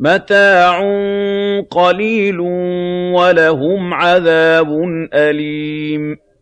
مَتَاعٌ قَلِيلٌ وَلَهُمْ عَذَابٌ أَلِيمٌ